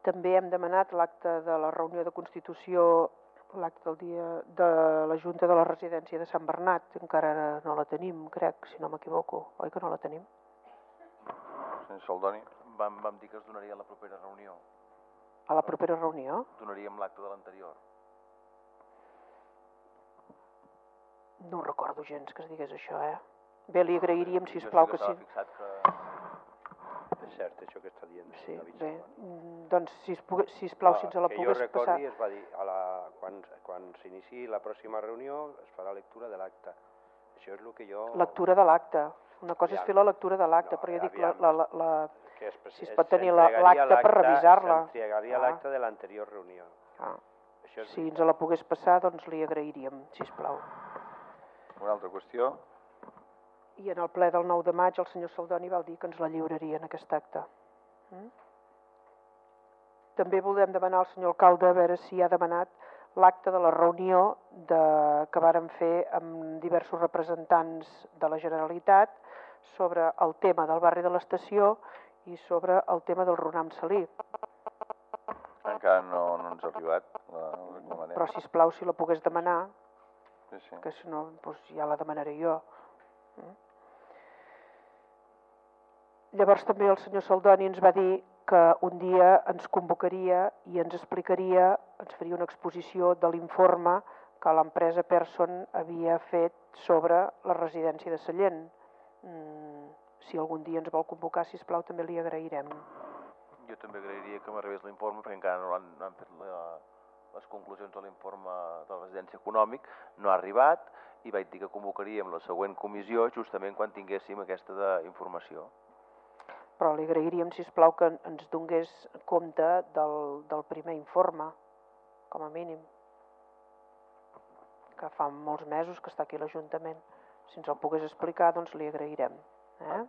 també hem demanat l'acte de la reunió de Constitució L'acte del dia de la Junta de la Residència de Sant Bernat, encara no la tenim, crec, si no m'equivoco. Oi que no la tenim? Senyor Saldoni? Vam, vam dir que es donaria a la propera reunió. A la propera reunió? Donaríem l'acte de l'anterior. No recordo gens que es digués això, eh? Bé, li agrairíem, si plau que sí. fixat que... És cert, això que està dient. Sí, bé, Salvador. mm, doncs si, si plau, si ens la que jo pogués recordi passar. es va dir, a la, quan, quan s'iniciï la pròxima reunió es farà lectura de l'acte. Això és el que jo... Lectura de l'acte. Una cosa és Aviam. fer la lectura de l'acte, No, però jo dic la, la, la, la... que es, si es pot tenir l'acte per revisar-la. S'entregaria Ah. l'acte de l'anterior reunió. Ah, Això és si ens la pogués passar, doncs li agrairíem, si plau. Una altra qüestió? I en el ple del 9 de maig el senyor Saldoni va dir que ens la lliuraria en aquest acte. Mm? També volem demanar al senyor alcalde a veure si ha demanat l'acte de la reunió de, que vàrem fer amb diversos representants de la Generalitat sobre el tema del barri de l'estació i sobre el tema del Ronam Salí. Encara no, no ens ha arribat, la reclamarem. Però, si plau, si la pogués demanar, Sí, sí. que si no, doncs ja la demanaré jo. Mm. Llavors també el senyor Saldoni ens va dir que un dia ens convocaria i ens explicaria, ens faria una exposició de l'informe que l'empresa Person havia fet sobre la residència de Sallent. Mm, si algun dia ens vol convocar, si plau també li agrairem. Jo també agrairia que m'arribés l'informe perquè encara no han, no han fet la, les conclusions de l'informe de la residència econòmic, no ha arribat i vaig dir que convocaríem la següent comissió justament quan tinguéssim aquesta informació. Però li agrairíem, si plau que ens donés compte del, del primer informe, com a mínim. Que fa molts mesos que està aquí l'Ajuntament. Si ens el pogués explicar, doncs li agrairem. Eh?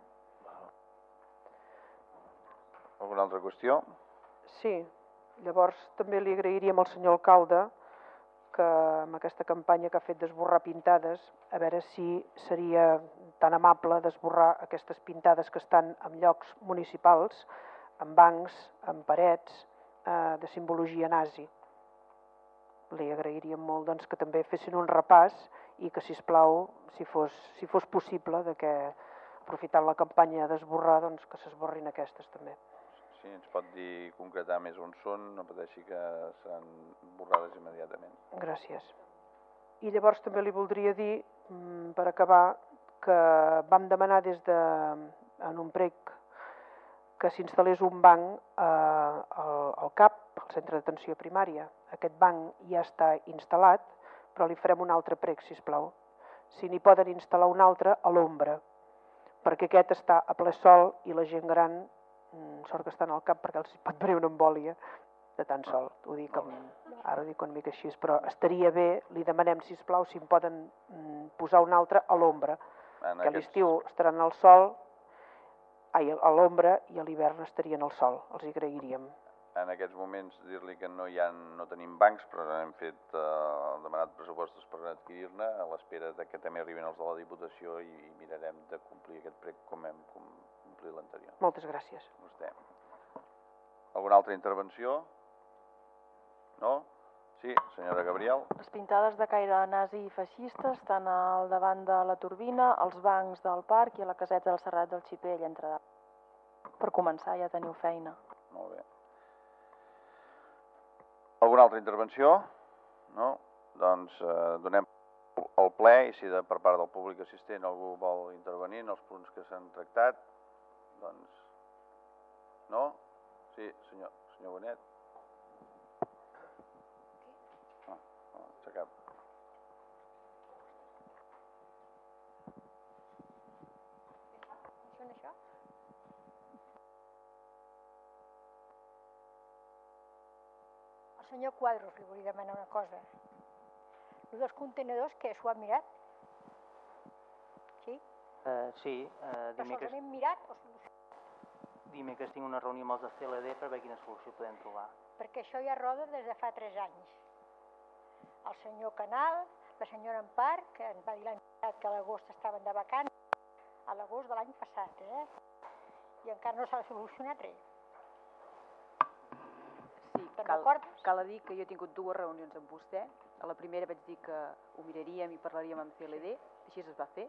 Alguna altra qüestió? Sí, llavors també li agrairíem al senyor alcalde que amb aquesta campanya que ha fet d'esborrar pintades, a veure si seria tan amable d'esborrar aquestes pintades que estan en llocs municipals, en bancs, en parets, eh, de simbologia nazi. Li agrairíem molt doncs, que també fessin un repàs i que, si plau, si fos, si fos possible, de que aprofitant la campanya d'esborrar, doncs, que s'esborrin aquestes també. Sí, ens pot dir concretar més on són, no pateixi que seran borrades immediatament. Gràcies. I llavors també li voldria dir, mm, per acabar, que vam demanar des de, en un prec que s'instal·lés un banc eh, al, CAP, al centre d'atenció primària. Aquest banc ja està instal·lat, però li farem un altre prec, si plau. Si n'hi poden instal·lar un altre a l'ombra, perquè aquest està a ple sol i la gent gran, sort que estan al cap perquè els pot venir una embòlia de tant sol. Ho dic amb, ara ho dic una mica així, però estaria bé, li demanem, si plau si em poden mm, posar un altre a l'ombra, que a aquests- l'estiu estaran al sol, ai, a l'ombra, i a l'hivern estarien al sol, els hi agrairíem. En aquests moments dir-li que no, hi ha, no tenim bancs, però hem fet eh, demanat pressupostos per adquirir-ne a l'espera de que també arribin els de la Diputació i, i mirarem de complir aquest prec com hem com, complit l'anterior. Moltes gràcies. Vostè. Alguna altra intervenció? No? Sí, senyora Gabriel. Les pintades de caire nazi i feixista estan al davant de la turbina, als bancs del parc i a la caseta del Serrat del Xipell, entre d'altres. Per començar ja teniu feina. Molt bé. Alguna altra intervenció? No? Doncs eh, donem el ple i si de, per part del públic assistent algú vol intervenir en els punts que s'han tractat, doncs... No? Sí, senyor, senyor Bonet. Ah? Al senyor Quadros li volia demanar una cosa. El dels contenedors, què, s'ho ha mirat? Sí? Eh, sí, Però dimecres, solament mirat o solució? dimecres tinc una reunió amb els de CLD per veure quina solució podem trobar. Perquè això ja roda des de fa tres anys. El senyor Canal, la senyora Empar, que ens va dir l'any passat que a l'agost estaven de vacances, a l'agost de l'any passat, eh? I encara no s'ha solucionat res. Sí, cal, cal dir que jo he tingut dues reunions amb vostè. A la primera vaig dir que ho miraríem i parlaríem amb CLD, així es va fer,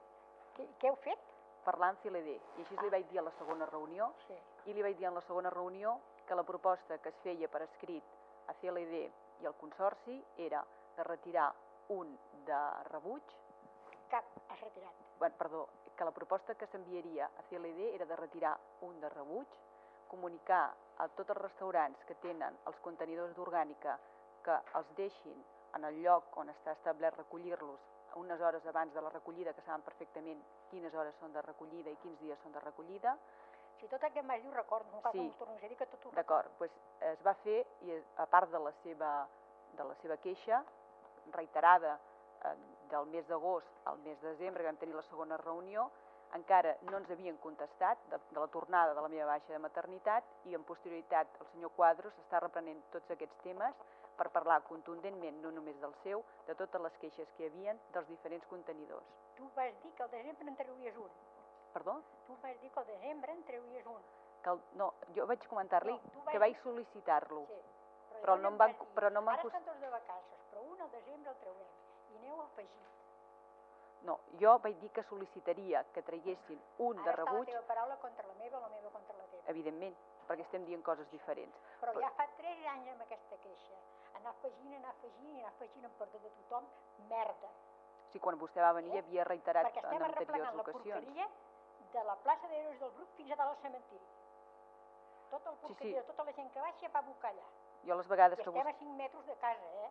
Què, què heu fet? parlar amb CLD. I així li vaig dir a la segona reunió, Sí. i li vaig dir en la segona reunió que la proposta que es feia per escrit a CLD i al Consorci era de retirar un de rebuig, Cap, has retirat. bueno, perdó, que la proposta que s'enviaria a CLD era de retirar un de rebuig, comunicar a tots els restaurants que tenen els contenidors d'orgànica que els deixin en el lloc on està establert recollir-los unes hores abans de la recollida, que saben perfectament quines hores són de recollida i quins dies són de recollida. Si tot m'has dit ho recordo, no cal Sí. que tornis a dir que tot ho D'acord, doncs es va fer, i a part de la seva, de la seva queixa, reiterada eh, del mes d'agost al mes de desembre, que vam tenir la segona reunió, encara no ens havien contestat de, de la tornada de la meva baixa de maternitat i en posterioritat el senyor Quadros està reprenent tots aquests temes per parlar contundentment, no només del seu, de totes les queixes que hi havien dels diferents contenidors. Tu vas dir que al desembre en treuries un. Perdó? Tu vas dir que al desembre en treuries un. Que el, no, jo vaig comentar-li No, que vaig sol·licitar-lo. Sí. Però llavors no em van dir, però no m'han Ara estan tots de vacances, però un al desembre el traurem. I aneu afegint. No, jo vaig dir que sol·licitaria que traguessin un de Ara està la rebuig, teva paraula contra la meva, la meva contra la teva. evidentment, perquè estem dient coses diferents. Però Però- ja fa tres anys amb aquesta queixa. Anar afegint, anar afegint i anar afegint en perdó de tothom, merda. O sigui, quan vostè va venir Eh? havia reiterat Perquè en anteriors la ocasions. porqueria de la plaça d'Herois del Bruc fins a dalt al cementiri. La Sí, porqueria, sí. tota la gent que baixa va a bucar allà. Jo les vegades I que estem vostè... a 5 metres de casa, eh?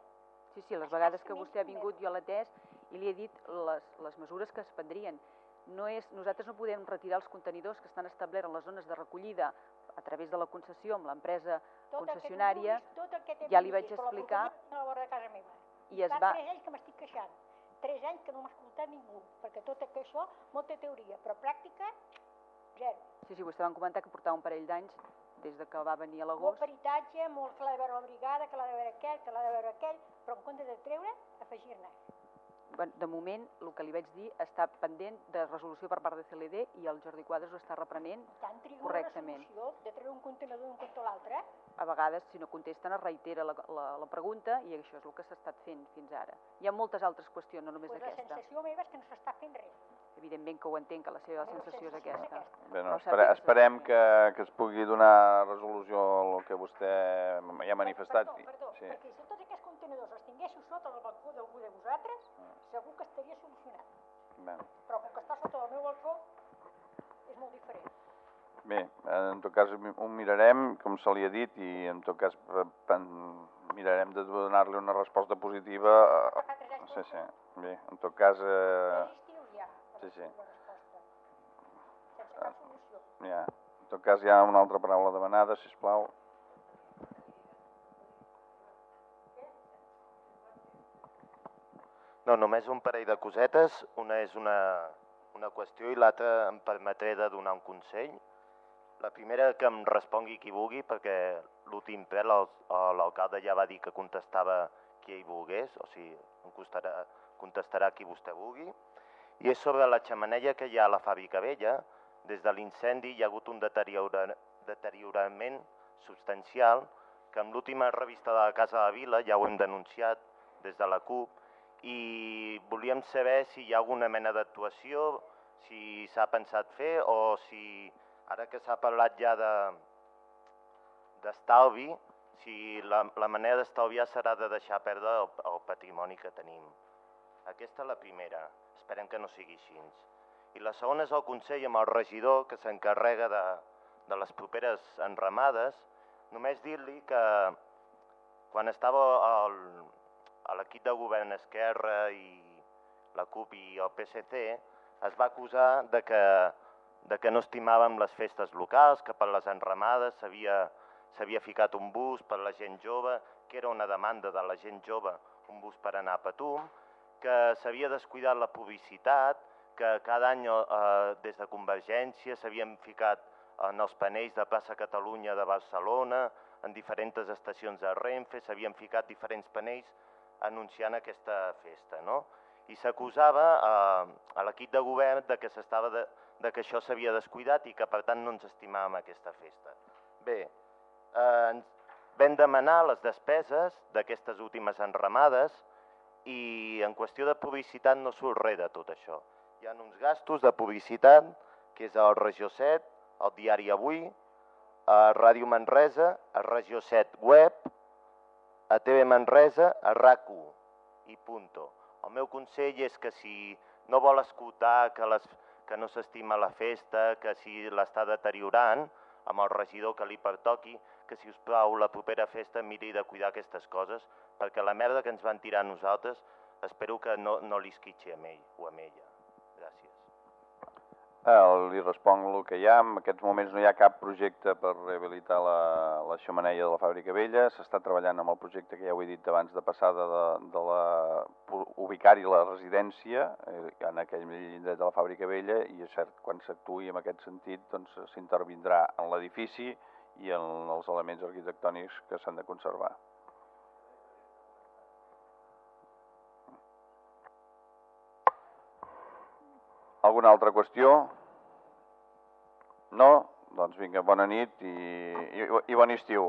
Sí, sí, les vegades que vostè ha vingut jo l'he atès i li he dit les, les mesures que es prendrien. No és, nosaltres no podem retirar els contenidors que estan establerts en les zones de recollida a través de la concessió amb l'empresa concessionària vulguis, ja li vaig explicar la de casa meva. i es Fa va... tres anys que m'estic queixant. Tres anys que no m'ha escoltat ningú, perquè tot això, molta teoria, però pràctica, zero. Sí, sí, vostè van comentar que portava un parell d'anys des de que va venir a Molt l'agost. peritatge, molt que l'ha de veure la brigada, que l'ha de veure aquell, que l'ha de veure aquell, però en compte de treure, afegir-ne. De moment, el que li vaig dir està pendent de resolució per part de CLD i el Jordi Quadres ho està reprenent Tant una correctament. resolució de treure un contenidor d'un cantó a l'altre, A vegades, si no contesten, es reitera la, la, la pregunta i això és el que s'ha estat fent fins ara. Hi ha moltes altres qüestions, no només pues la aquesta. sensació meva és que no s'està fent res. Evidentment que ho entenc, que la seva La sensació és aquesta. Bé, no, Però espere, esperem que, que es pugui donar resolució al que vostè ja ha manifestat. Perdó, perdó, Sí. perquè si tots aquests contenidors els tinguéssiu sota el balcó d'algú de vosaltres, segur que estaria solucionat. Bé. Però com que està sota el meu balcó, és molt diferent. Bé, en tot cas ho mirarem, com se li ha dit, i en tot cas eh, mirarem de donar-li una resposta positiva. Eh, Sí, sí. Bé, en tot cas, eh, ja, sí, sí. solució. ja, en tot cas hi ha una altra paraula demanada, si plau. No, només un parell de cosetes. Una és una, una qüestió i l'altra em permetré de donar un consell. La primera que em respongui qui vulgui, perquè l'últim ple l'al- l'alcalde ja va dir que contestava qui ell volgués, o sigui, em costarà, contestarà qui vostè vulgui. I és sobre la xamaneia que hi ha a la fàbrica vella. Des de l'incendi hi ha hagut un deteriora, deteriorament substancial que amb l'última revista de la Casa de la Vila ja ho hem denunciat des de la CUP i volíem saber si hi ha alguna mena d'actuació, si s'ha pensat fer o si, ara que s'ha parlat ja de d'estalvi, si la, la manera d'estalviar serà de deixar perdre el, el patrimoni que tenim. Aquesta és la primera, esperem que no sigui així. I la segona és el Consell amb el regidor que s'encarrega de, de les properes enramades, només dir-li que quan estava al, a l'equip de govern Esquerra i la CUP i el PSC es va acusar de que, de que no estimàvem les festes locals, que per les enramades s'havia ficat un bus per la gent jove, que era una demanda de la gent jove, un bus per anar a Patum, que s'havia descuidat la publicitat, que cada any eh, des de Convergència s'havien ficat en els panells de Plaça Catalunya de Barcelona, en diferents estacions de Renfe, s'havien ficat diferents panells anunciant aquesta festa, no? I s'acusava a, a l'equip de govern de que, de, de que això s'havia descuidat i que per tant no ens estimàvem aquesta festa. Bé, eh, vam demanar les despeses d'aquestes últimes enramades i en qüestió de publicitat no surt res de tot això. Hi ha uns gastos de publicitat, que és el Regió 7, el Diari Avui, a Ràdio Manresa, a Regió 7 Web, a TV Manresa, a RAC1 i punto. El meu consell és que si no vol escoltar que, les, que no s'estima la festa, que si l'està deteriorant, amb el regidor que li pertoqui, que si us plau la propera festa miri de cuidar aquestes coses, perquè la merda que ens van tirar a nosaltres espero que no, no li esquitxi a ell o a ella. Eh, li responc el que hi ha. En aquests moments no hi ha cap projecte per rehabilitar la, la xamaneia de la fàbrica vella. S'està treballant amb el projecte que ja ho he dit abans de passada de, de la, ubicar-hi la residència eh, en aquell indret de la fàbrica vella i és cert, quan s'actuï en aquest sentit doncs s'intervindrà en l'edifici i en els elements arquitectònics que s'han de conservar. Alguna altra qüestió? No? Doncs vinga, bona nit i, i, i bon estiu.